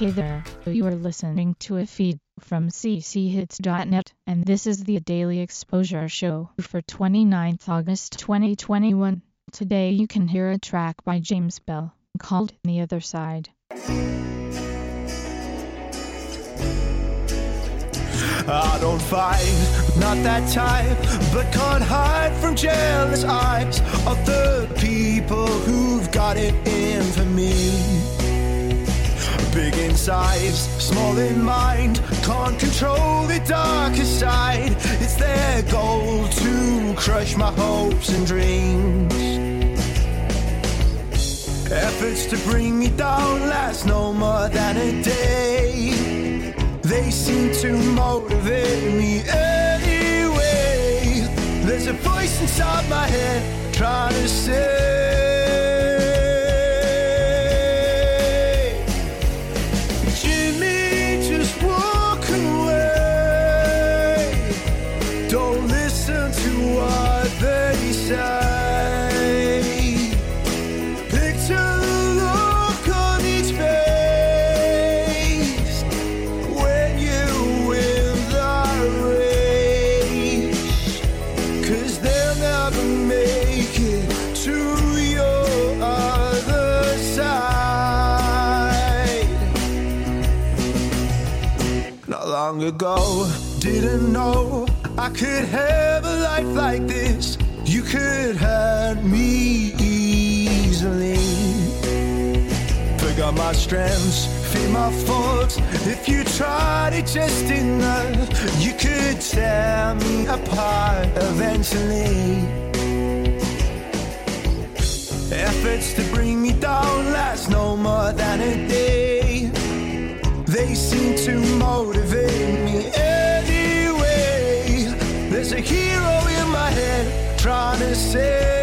Hey there, you are listening to a feed from cchits.net, and this is the Daily Exposure Show for 29th August 2021. Today you can hear a track by James Bell called The Other Side. I don't fight, not that type, but can't hide from jealous eyes of the people who've got it in for me. Big in size, small in mind, can't control the darker side. It's their goal to crush my hopes and dreams. Efforts to bring me down last no more than a day. They seem to motivate me anyway. There's a voice inside my head trying to say. Jimmy, just ago, didn't know I could have a life like this. You could hurt me easily. Forgot my strengths, fear my faults. If you tried it just enough, you could tear me apart eventually. Efforts to bring head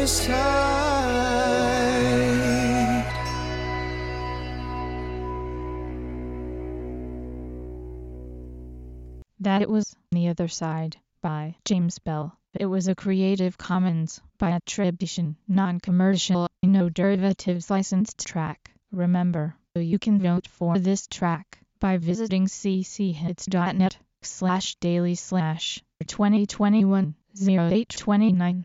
That it was The Other Side by James Bell. It was a Creative Commons by attribution, non-commercial, no derivatives licensed track. Remember, you can vote for this track by visiting cchits.net slash daily slash 2021 0829.